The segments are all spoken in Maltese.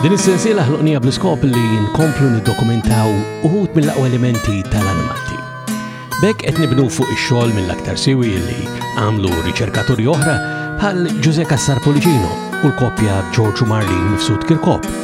Din is-sensiela ħloqnija bl-iskop li nkomplu niddokumentaw uħut mill-aqwa elementi tal-animati. Bek qed nibnu fuq ix-xogħol mill-aktar siwi li għamlu riċerkaturi oħra bħal Ġuże Kassar Policino u l-koppja George Marlin Mifsud Kirkop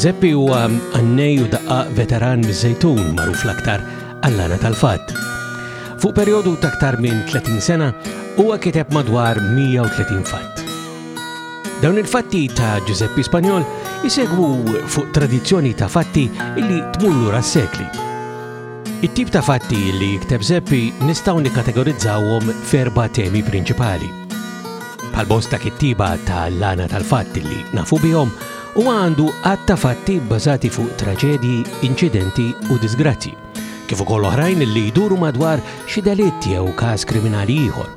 Żeppi huwa għannej u daqqaq veteran miż-Żejtun magħruf l-aktar għall-għana tal-fatt. Fuq perjodu ta' aktar minn 30 sena huwa kiteb madwar 130 fatt. Dawn il-fatti ta' Giuseppe Spanjol isegwu fuq tradizzjoni ta' fatti illi tmur lura s-sekli. It-tip ta' fatti li jikteb Żeppi nistgħu nikkategorizzawhom f'erba' temi prinċipali. Bħal bosta kittiba ta' lana tal-fatt li nafu bihom, u għandu għadd ta' fatti bbażati fuq traġedji, inċidenti u disgrazzi, kif ukoll oħrajn li jduru madwar xi delitt jew każ kriminali ieħor.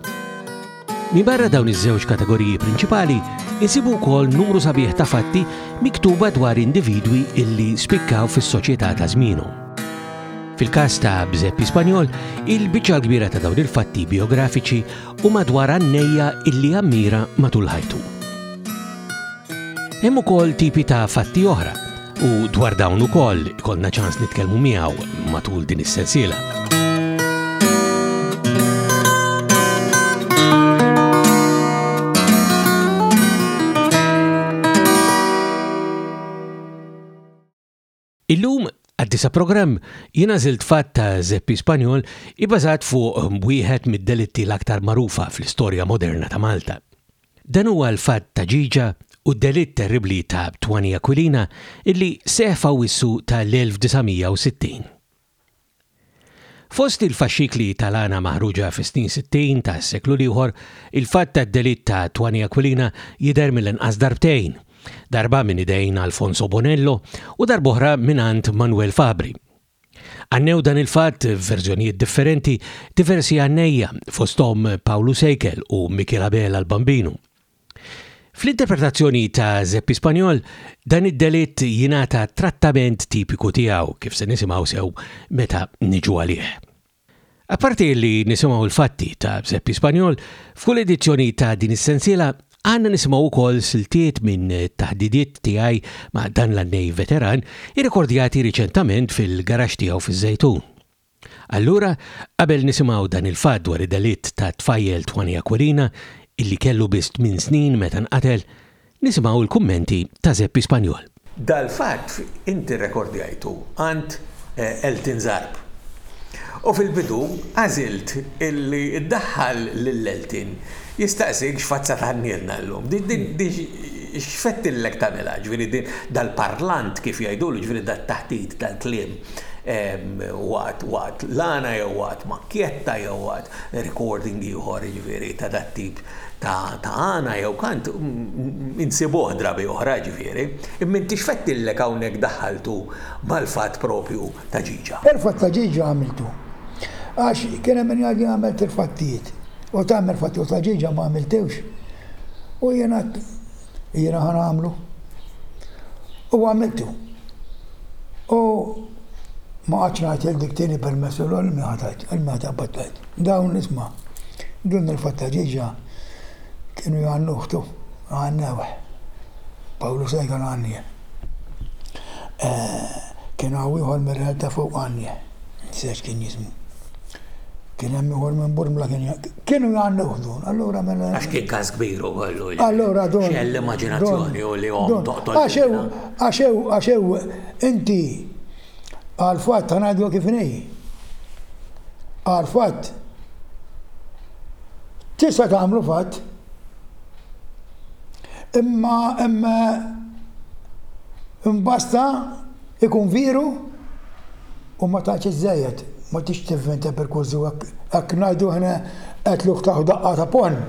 Min barra dawn iż-żewġ kategoriji prinċipali, insibu wkoll numru sabiħ ta' fatti miktuba dwar individwi illi spikkaw fis-soċjetà ta' żmienhom. Fil-każ ta' Bżeppi Spanjol, il-biċċa l-kbira ta' dawn il-fatti biografiċi u madwar għannejja illi ammira matul ħajtu. Hemm ukoll tipi ta' fatti oħra u dwar dawn ukoll ikollna ċans nitkellmu miegħu matul din is-sensiela. Illum, għad-disa' programm, jien għażilt fatt ta' zeppi Spanjol ibbażat fuq wieħed mid-delitti l-aktar magħrufa fl-istorja moderna ta' Malta. Dan huwa l-fatt ta' Ġiġa u d-delitt terribbli ta' Twani Aquilina illi seħħ f'Awwissu ta' l-1960. Fost il-faxxikli tal-għana maħruġa fis-snin sittin tas-seklu l-ieħor, il-fatt tad-delitt ta' Twanny Aquilina jidher mill-inqas darbtejn, darba minn idejn Alfonso Bonello u darb'oħra mingħand Manuel Fabri. Għannew dan il-fatt f'verżjonijiet differenti diversi għannejja fosthom Pawlu Sejkel u Mikiel Abela l-Bambinu. Fl-interpretazzjoni ta' Zeppi Spagnol, dan id-delitt jingħata trattament tipiku tiegħu, kif se nisimgħu sew meta niġu għalih. Apparti li nisimgħu l-fatti ta' Zeppi Spagnol, f'kull edizzjoni ta' din is-sensiela għandna nisimgħu wkoll siltiet minn taħdidiet tiegħi ma' dan l-għannej veteran, irrekordjati riċentament fil-garaxx tiegħu fiż-Żejtun. Allura, qabel nisimgħu dan il-fatt dwar id-delitt tat-tfajjel Twanny Aquilina, illi kellu biss tmien snin meta nqatel, nisimgħu l-kummenti ta' Żeppi Spanjol. Dal-fatt inti rrekordjajtu għand Elton Zarb. U fil-bidu għażilt illi ddaħħal lil Elton jistaqsik x'fazza tgħannilna llum. Din x'fettillek tagħmilha, jiġifieri dal-parlant kif jgħidulu, jiġifieri dat-taħtit tal-kliem. waqt waqt lana jew waqt makkjetta jew waqt recording ieħor jiġifieri ta' dat-tip ta' ta' għana jew kant insibuh drabi oħra jiġifieri imma inti x'fettilek hawnhekk daħħaltu mal-fatt proprju ta' ġiġa? Il-fatt ta' ġiġa għamiltu għax kien hemm min jgħid li għamilt il-fattijiet u tagħmel fatti u ta' ġiġa ma għamiltewx u jien għedt jiena ħa nagħmlu. U għamiltu. U ma għadx ngħid il dik tieni permess u l ma ħatajt, il ma tabbattajt. Dawn nisma' dun il-fatta ġiġa kienu jgħannu uħtu, għannewħ. Pawlu sejka għannje. Eh, kien għaw ieħor mir-realtà fuq għannje. Sex kien jismu. Kien hemm ieħor minn Burmla kien kienu għandna uħdun, allura mela. Għax kien każ kbir u kollu. Allura don. Xi l-immaġinazzjoni u li hom toqtol. Għax hew għax hew għax hew inti għal fatt ta' ngħidu kif nej. Għal fatt tista' tagħmlu fatt imma imma imbasta Ikun vieru u ma tgħidx iż-żejjed, ma tridx tinventa per kużu hekk hekk ngħidu aħna qetluh tahu daqqa ta' ponn,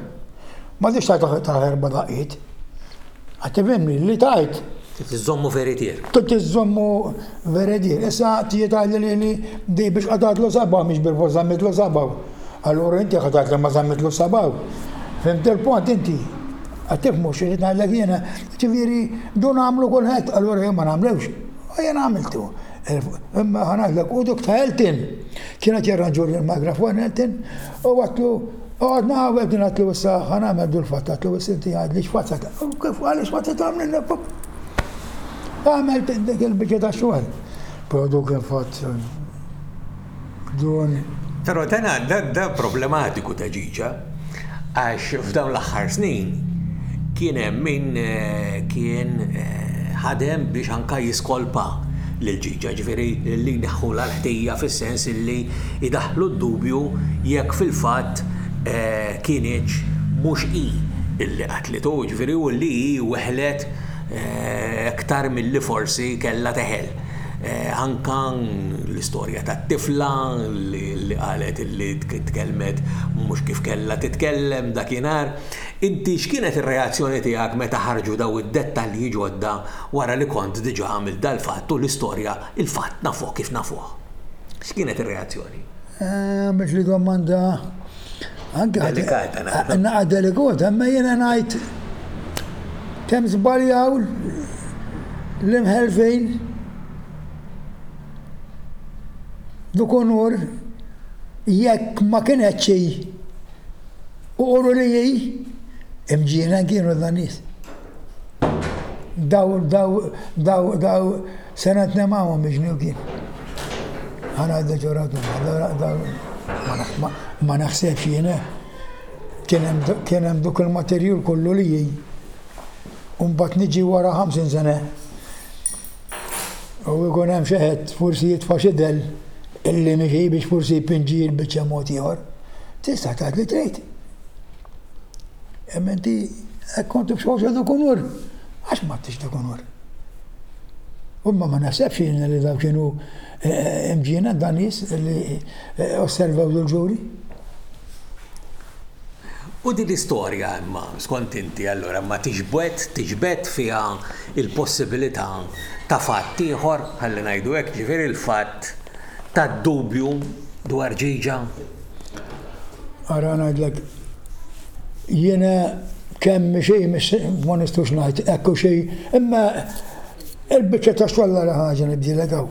ma tridx tagħtih taħ erba' daqqiet. Qed tifhimni? Li tgħid. Trid iżżommu veritier. Trid iżżommu veritier. Issa tiġi tgħidli li li di biex qatgħatlu sebgħu mhix bil-fors żammitlu sebgħu. Allura inti ħa tgħid li ma żammitlu sebgħu. Fhimt il-punt inti? Qed tifhmu xi rrid ngħidlek jiena? Jiġifieri, dun għamlu kulħadd, allura jien ma nagħmlux? U jien għamiltu. Imma ħa ngħidlek, u dik ta' Elton, kien qed jarranġu l-mikrofon Elton, u għatlu Għadna għawel din għatlu issa ħana għamel dul fatta għatlu issa inti għadli xfatta. Kif għalli xfatta ta' għamil l-pop? Għamel dik il-bġeda xogħol. Produ kien fatt doni. Però dan dan problematiku ta' ġiġa għax f'dawn l-aħħar snin kien hemm min eh, kien eh, ħadem biex anka jiskolpa lil ġiġa, ġifieri li neħħula l-ħtija fis-sens illi idaħlu d-dubju jekk fil-fatt eh, kienieċ mhux i illi qatlitu, ġifieri u li weħlet iktar milli forsi kellha teħel. Anke l-istorja tat-tifla li qalet li tkellmet mhux kif kellha titkellem dakinhar. Inti x'kienet ir-reazzjoni tiegħek meta ħarġu dawn id-dettalji ġodda wara li kont diġà għamilt dal-fatt u l-istorja, il-fatt nafuh kif nafuh? X'kienet ir-reazzjoni? Għamilt li domanda Anke delikata naqra. Naqra delikata, imma jiena ngħid kemm żbaljaw l-imħelfin Dukunur jekk ma kinetx hi u qulu li hi, imġiena kienu dan nies. Daw, daw, daw, daw, sena t-nemawom biex nilkien. Għana d-deċoratu, ma naħseb jiena, kienem duk il-materjul kollu li jien. Umbat niġi wara 50 sena. U jkun hemm xeħet, forsi jitfa' xidel illi miexi biex forsi jpinġi l-biċċa mod ieħor. Tista' tgħid li trid. Imma inti hekk kont imxorrxa dak unur, għax m'għadtix dak unur? Imma ma naħsebx jien li dawn kienu imġiena dan nies li osservaw lill-ġuri. U din l-istorja imma, skont inti, allura ma tixbgħet, tiġbed fiha l-possibilità ta' fatt ieħor, ħalli ngħidu hekk, jiġifieri l-fatt tad-dubju dwar Ġiġa? Ara ngħidlek, jiena kemm xi ma nistux ngħid hekk u xi, imma il-biċċa ta' xogħol ara ħaġa nibdilek hawn.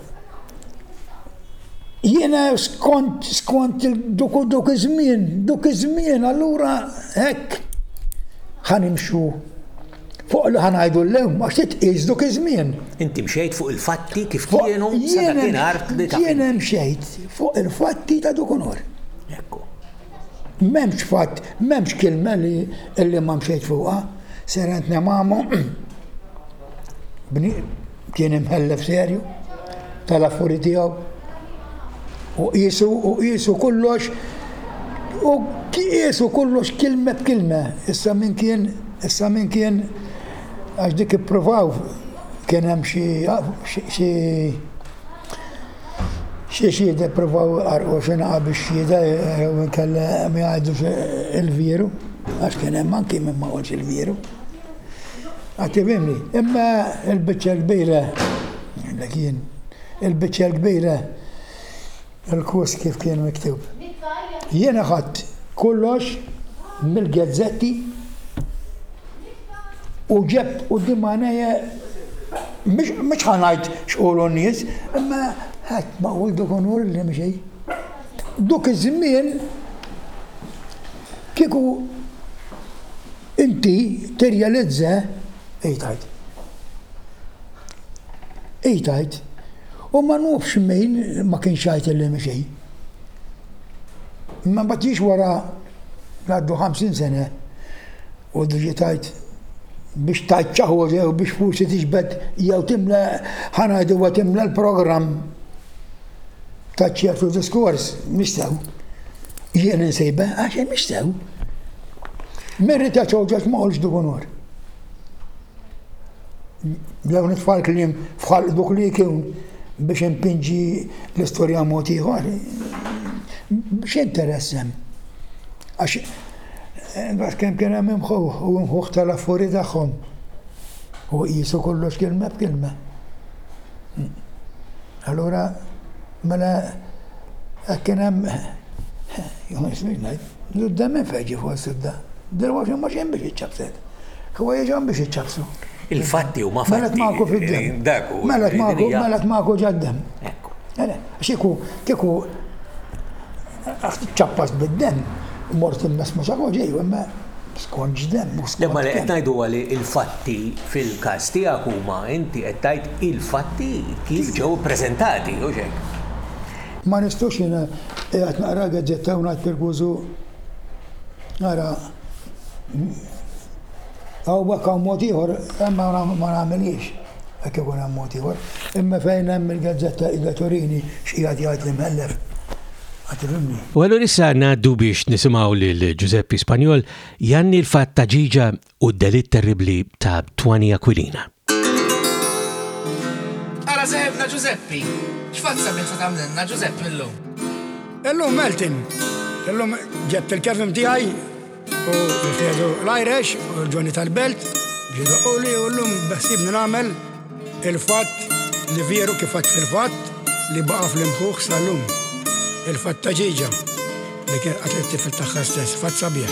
Jiena skont skont duk duk iż-żmien, duk iż-żmien allura hekk ħa nimxu. Fuq li ħa ngħidu llum għax titqies duk iż-żmien. Inti mxejt fuq il-fatti kif kienu sa dakinhar li ta' Jien mxejt fuq il-fatti ta' dukunhar. Ekku. M'hemmx fatt, m'hemmx kilma li li ma mxejt fuqha. Serent Nemamu, bni, Kien imħellef serju tal-affuri tiegħu u qisu u qisu kollox u qisu kollox kilma b'kilma. Issa min kien issa min kien għax dik ippruvaw kien hemm xi xi xi xhieda ppruvaw arqu xi naqa' bix-xhieda jew inkella ma jgħidux il-vieru għax kien hemm anki min ma qalx il-vieru. Għatibimni, imma il-bicċa kbira, għandek jien, il-bicċa kbira, il-kus kif kien miktub. Jiena ħadd kollox mill-gazzetti u ġeb u dimaneja mux ħanajt xqolu n-nis, imma ħat ma u id-dokonur li mxej. Duk iż-żmien Kieku inti tirrealizza, hi tgħid. Hi tgħid. U ma nufx min ma kienx jgħid illi m'hi xejn. Imma mbagħad jiġ wara jgħaddu 50 sena. U diġi tajt biex tajt ċaħur jew biex forsi tiġbed jew timla ħanajdu wa timla l-programm ta' ċertu diskors mistew. Jien insejba għax hemm mistew. Merri ta' ċoġġaġ ma qolx dik unur. Jew nitfal kliem fħal duk li kien biex impinġi l-istorja mod ieħor. X'interess hemm? Imbagħad kemm kien hemm imħuħ u imħuħ tal-affuri tagħhom. U qisu kollox kelma b'kelma. Allura, mela, kien hemm, l-udda minn feġi fuq s-sidda. Dirwa xi mhux biex iċċabset. Kuwa jieġom biex iċċabsu. Il-fatti huma fatti. Mela tmaku fid-dem. Mela tmaku, mela tmaku ġad-dem. Ekku. Xiku, kiku, Għax ċappast bid-demm, mort immess mhux għax ġej, imma skont x'demm. Le ma li qed ngħidu huwa li l-fatti fil-każ tiegħek huma inti qed tgħid il-fatti kif ġew ippreżentati, hux hekk? Ma nistgħux jiena qiegħed naqra l-gazzetta u ngħid perqużu ara Għaw bakka għaw mod ieħor, imma ma nagħmiliex hekk ikun hemm mod ieħor. Imma fejn hemm il-gazzetta hija turini x'qiegħed jgħid li mħellef. U għallur issa ngħaddu biex nisimaw lil Giuseppe Spanjol janni l-fatt ta' ġiġa u d-delitt terribli ta' Twani Aquilina. Ara seħibna Ġużeppi! X'fatt sabiħ se tagħmlilna, Ġużeppi, llum? Illum melting. Illum ġebt il-kevim tiegħi u nifriedu l-Irish u l-ġonni tal-belt biex idoqquli u llum beħsiebni nagħmel il-fatt li vieru kif għadt fil-fatt li baqa' fl-imħuħ sal-lum. Il-fatt ta' ġieġa li kien qatel it-tifel tagħha stess. Fatt sabiħ.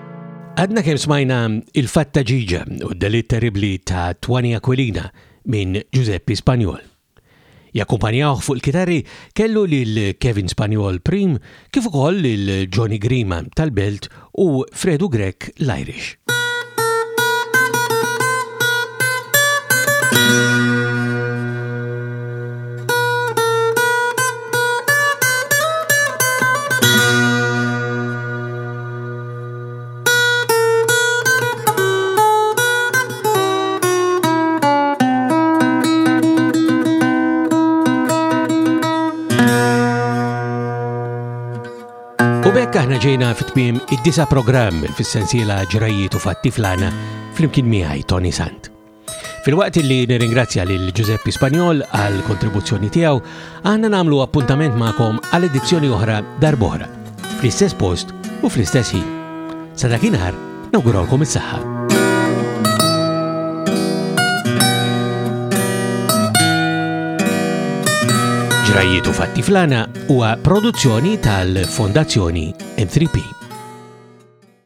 Għadna kemm smajna il-fatt ta' ġiġa u d-delitt terribli ta' Twani Aquilina minn Giuseppe Spanjol. Jakkumpanjawh fuq il-kitarri kellu lil Kevin Spanjol Prim kif ukoll lil Johnny Grima tal-Belt u Fredu Grech l-Irish. Bekk aħna ġejna fit-tmiem id-disa programm fis-sensiela ġrajiet u fatti flana flimkien miegħi Tony Sant. Filwaqt li nirringrazzja lil Giuseppe Spanjol għal kontribuzzjoni tiegħu, aħna nagħmlu appuntament magħkom għal edizzjoni oħra darb'oħra, fl-istess post u fl-istess ħin. Sa dakinhar, nawguralkom is-saħħa. Ġrajiet u fatti flana huwa produzzjoni tal-Fondazzjoni M3P.